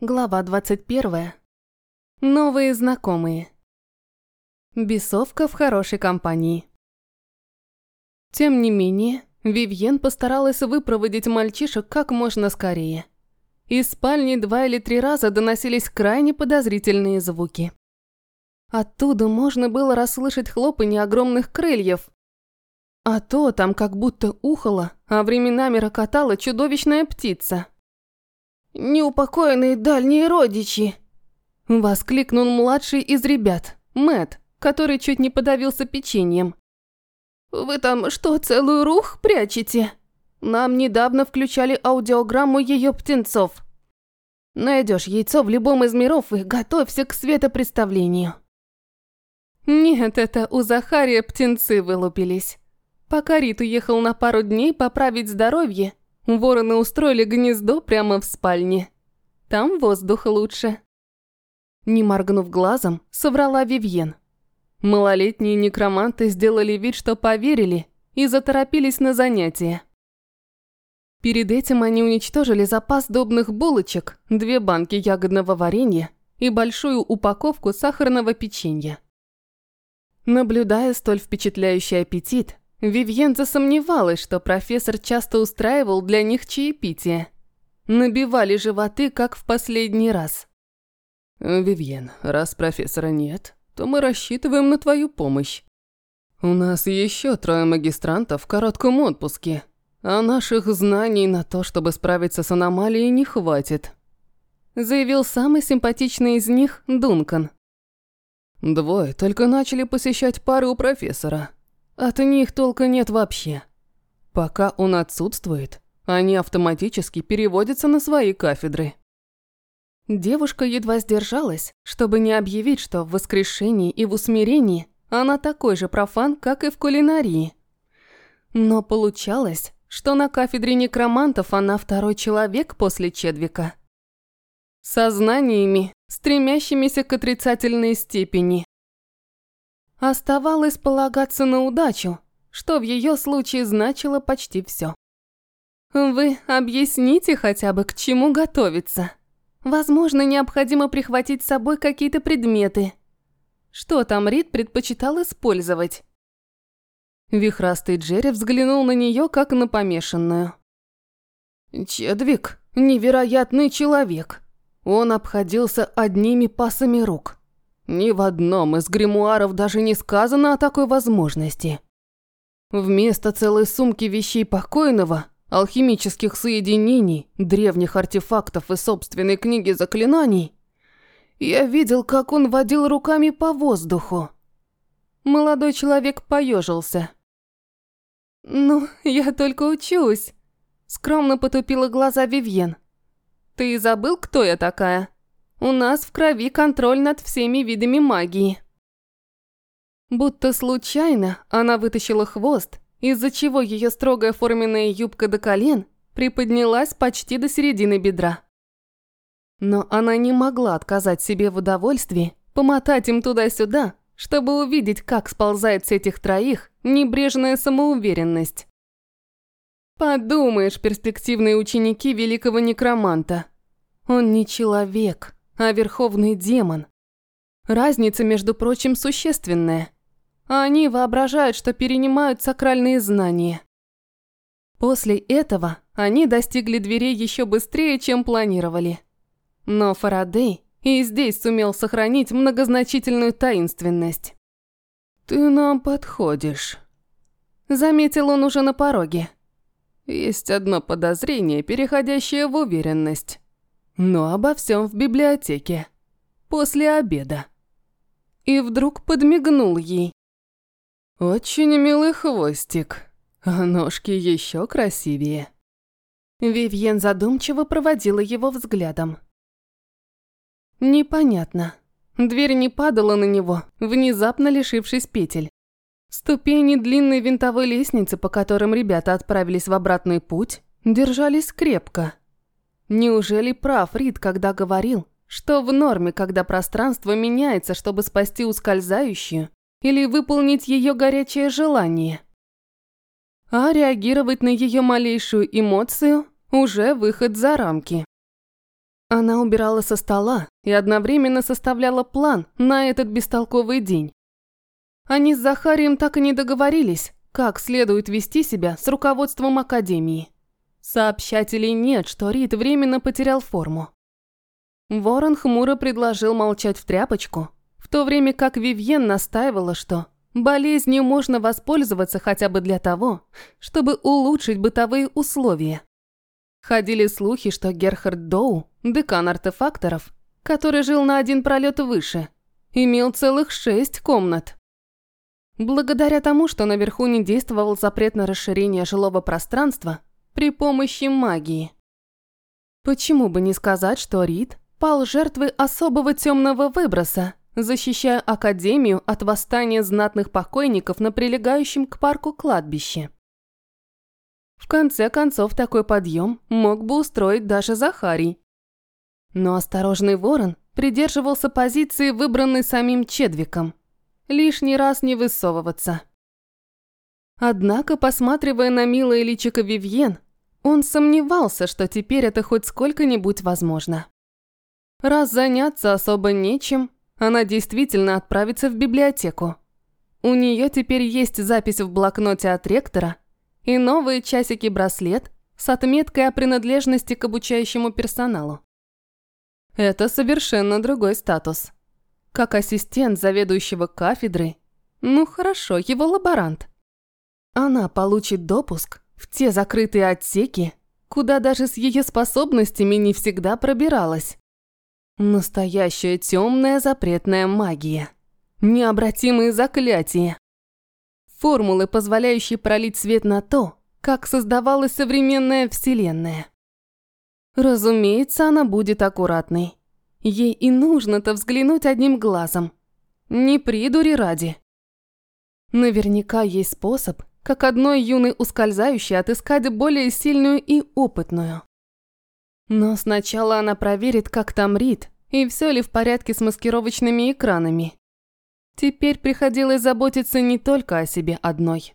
Глава 21. Новые знакомые. Бесовка в хорошей компании. Тем не менее, Вивьен постаралась выпроводить мальчишек как можно скорее. Из спальни два или три раза доносились крайне подозрительные звуки. Оттуда можно было расслышать хлопанье огромных крыльев. А то там как будто ухала, а временами рокотала чудовищная птица – «Неупокоенные дальние родичи!» Воскликнул младший из ребят, Мэт, который чуть не подавился печеньем. «Вы там что, целую рух прячете? Нам недавно включали аудиограмму ее птенцов. Найдешь яйцо в любом из миров и готовься к светопредставлению». Нет, это у Захария птенцы вылупились. Пока Рит уехал на пару дней поправить здоровье, Вороны устроили гнездо прямо в спальне. Там воздух лучше. Не моргнув глазом, соврала Вивьен. Малолетние некроманты сделали вид, что поверили, и заторопились на занятия. Перед этим они уничтожили запас добных булочек, две банки ягодного варенья и большую упаковку сахарного печенья. Наблюдая столь впечатляющий аппетит, Вивьен засомневалась, что профессор часто устраивал для них чаепитие. Набивали животы, как в последний раз. «Вивьен, раз профессора нет, то мы рассчитываем на твою помощь. У нас еще трое магистрантов в коротком отпуске, а наших знаний на то, чтобы справиться с аномалией, не хватит», заявил самый симпатичный из них Дункан. «Двое только начали посещать пары у профессора». От них толка нет вообще. Пока он отсутствует, они автоматически переводятся на свои кафедры. Девушка едва сдержалась, чтобы не объявить, что в воскрешении и в усмирении она такой же профан, как и в кулинарии. Но получалось, что на кафедре некромантов она второй человек после Чедвика. Со знаниями, стремящимися к отрицательной степени. Оставалось полагаться на удачу, что в ее случае значило почти все. Вы объясните хотя бы, к чему готовиться. Возможно, необходимо прихватить с собой какие-то предметы. Что там Рид предпочитал использовать? Вихрастый Джерри взглянул на нее, как на помешанную. «Чедвик – невероятный человек. Он обходился одними пасами рук. Ни в одном из гримуаров даже не сказано о такой возможности. Вместо целой сумки вещей покойного, алхимических соединений, древних артефактов и собственной книги заклинаний, я видел, как он водил руками по воздуху. Молодой человек поежился. «Ну, я только учусь», – скромно потупила глаза Вивьен. «Ты забыл, кто я такая?» У нас в крови контроль над всеми видами магии. Будто случайно она вытащила хвост, из-за чего ее строгая форменная юбка до колен приподнялась почти до середины бедра. Но она не могла отказать себе в удовольствии помотать им туда-сюда, чтобы увидеть, как сползает с этих троих небрежная самоуверенность. Подумаешь, перспективные ученики великого некроманта. Он не человек а верховный демон. Разница, между прочим, существенная. Они воображают, что перенимают сакральные знания. После этого они достигли дверей еще быстрее, чем планировали. Но Фарадей и здесь сумел сохранить многозначительную таинственность. «Ты нам подходишь», – заметил он уже на пороге. «Есть одно подозрение, переходящее в уверенность но обо всем в библиотеке. После обеда. И вдруг подмигнул ей. Очень милый хвостик, а ножки еще красивее. Вивьен задумчиво проводила его взглядом. Непонятно. Дверь не падала на него, внезапно лишившись петель. Ступени длинной винтовой лестницы, по которым ребята отправились в обратный путь, держались крепко. Неужели прав Рид, когда говорил, что в норме, когда пространство меняется, чтобы спасти ускользающую или выполнить ее горячее желание? А реагировать на ее малейшую эмоцию – уже выход за рамки. Она убирала со стола и одновременно составляла план на этот бестолковый день. Они с Захарием так и не договорились, как следует вести себя с руководством Академии. Сообщать или нет, что Рид временно потерял форму. Ворон хмуро предложил молчать в тряпочку, в то время как Вивьен настаивала, что болезнью можно воспользоваться хотя бы для того, чтобы улучшить бытовые условия. Ходили слухи, что Герхард Доу, декан артефакторов, который жил на один пролет выше, имел целых шесть комнат. Благодаря тому, что наверху не действовал запрет на расширение жилого пространства при помощи магии. Почему бы не сказать, что Рид пал жертвой особого темного выброса, защищая Академию от восстания знатных покойников на прилегающем к парку кладбище? В конце концов, такой подъем мог бы устроить даже Захарий. Но осторожный ворон придерживался позиции, выбранной самим Чедвиком лишний раз не высовываться. Однако, посматривая на милое личико Вивьен, он сомневался, что теперь это хоть сколько-нибудь возможно. Раз заняться особо нечем, она действительно отправится в библиотеку. У нее теперь есть запись в блокноте от ректора и новые часики-браслет с отметкой о принадлежности к обучающему персоналу. Это совершенно другой статус как ассистент заведующего кафедры. Ну хорошо, его лаборант. Она получит допуск в те закрытые отсеки, куда даже с ее способностями не всегда пробиралась. Настоящая темная запретная магия. Необратимые заклятия. Формулы, позволяющие пролить свет на то, как создавалась современная вселенная. Разумеется, она будет аккуратной. Ей и нужно-то взглянуть одним глазом. Не придури ради. Наверняка есть способ, как одной юной ускользающей отыскать более сильную и опытную. Но сначала она проверит, как там Рид, и все ли в порядке с маскировочными экранами. Теперь приходилось заботиться не только о себе одной.